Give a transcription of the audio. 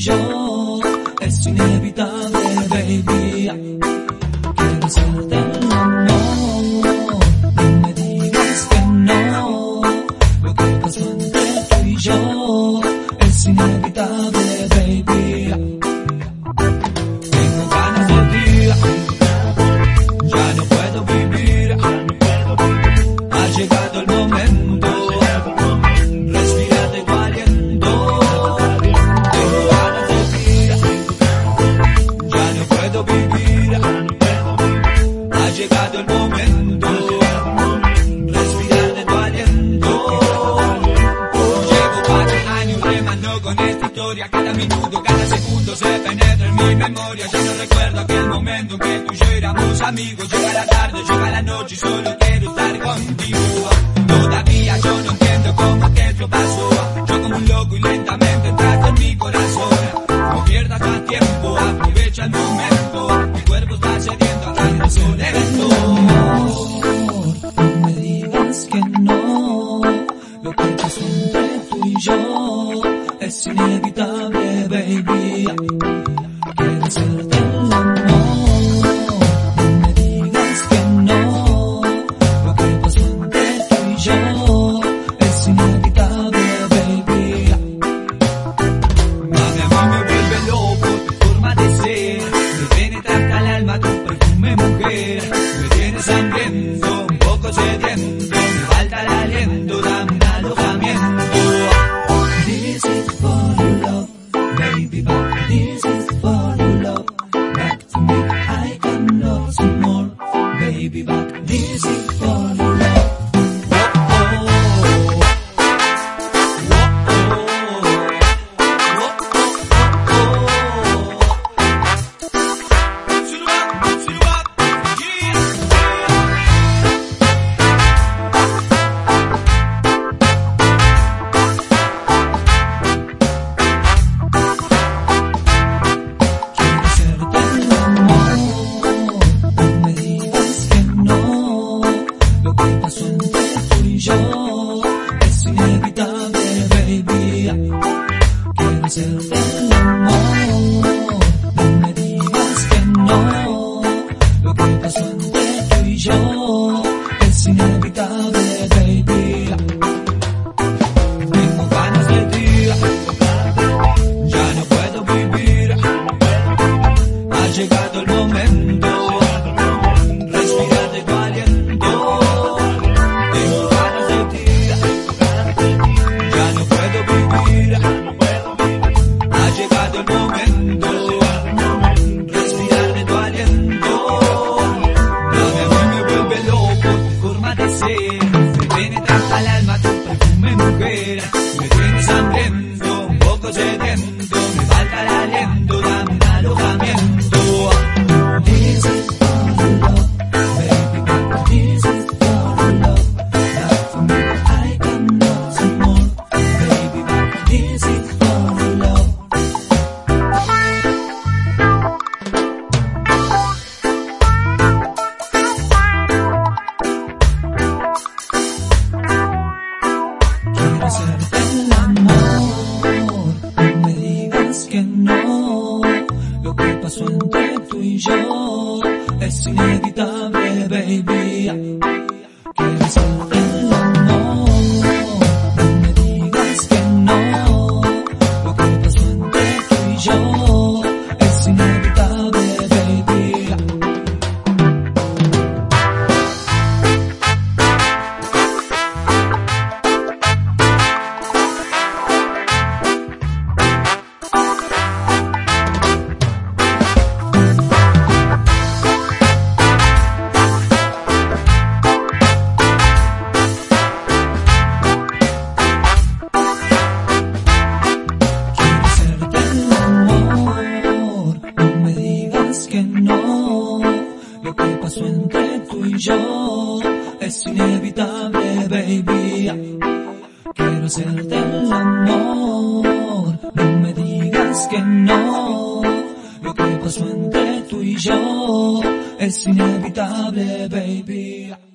tuyo es inevitable. con esta historia Cada minuto, cada segundo se penetra en mi memoria. Ya no recuerdo aquel momento en que tú y yo éramos amigos. Llega la tarde, llega la noche y solo quiero estar contigo. Todavía yo no entiendo cómo aquello pasó. Yo como un loco y lentamente entraste en mi corazón. No pierdas más tiempo, aprovecha el momento. Mi cuerpo está cediendo a la razón no me digas que no. Lo que tú y yo. es inevitable, baby. Quieres ser tan amor. fall. razón entre. es que no, lo que pasó entre tú y yo es inevitable, baby. tú y yo es inevitable, baby. Quiero hacerte el amor, no me digas que no. Lo que pasó entre tú y yo es inevitable, baby.